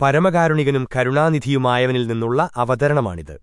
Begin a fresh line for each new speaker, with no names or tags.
പരമകാരുണികനും കരുണാനിധിയുമായവനിൽ നിന്നുള്ള അവതരണമാണിത്